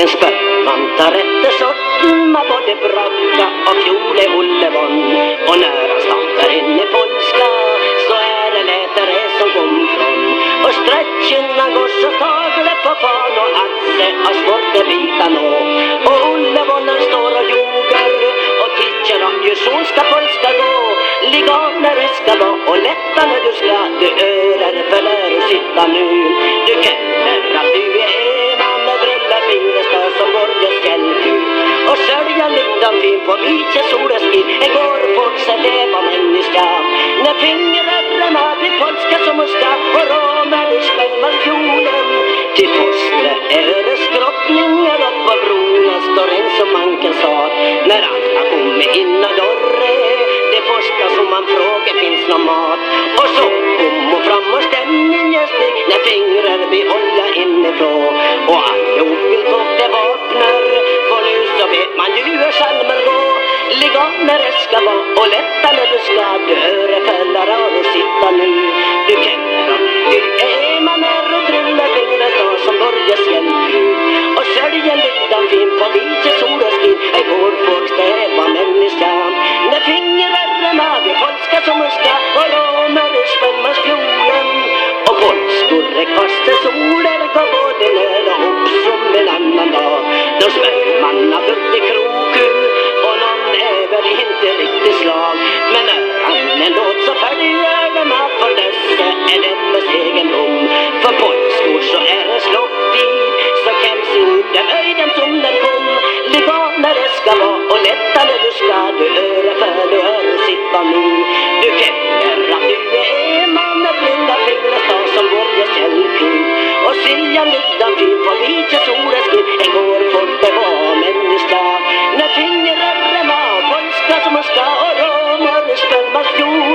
En spöman tar rätte sorten var både bracka och fjole Ollevon. Och när han startar in i polska så är det lättare som kom från. Och stretcherna går så tagle på fan och Atse har svårt att bita nå. Och Ollevonen står och ljuger och tittar om ju son ska polska gå. Ligg av när det ska vara och lätta när du ska. Du örar för lär sitta nu. Du kan lyktan fin på vice solens skin. Igår folk sig människa. När fingrarna blir polska som hon ska och romer i spänmarkjolen. Till fostre är det skrottningar och på brona står en som manken sa. När alla kommer in och dörre det första som man frågar finns någon mat. Och så kom och fram och stämningen steg när fingrar vi hålla inifrån. Och allihop vill ska vara och lätta när du ska dö. Fäller av och sitta nu. Du känner att du är man är och drullar den står som Börjes hjälpfru. Och säljer lyktan fin på vice solens skin. Igår folk stäva människa. När fingrarna vid polska som muska ska och lånar i spänmarskjolen. Och polskor är kvaste soler går både nära och upp som en annan dag. Då när det ska vara och lätta när du ska du höra för du hör och sippa nu. Du känner att du är mannen blinda fina stad som vore sällkul. Och silja middagen till på vita solens skull. En går folk det var människa. När fingrar är mat, polska som man ska och romer spännas jord.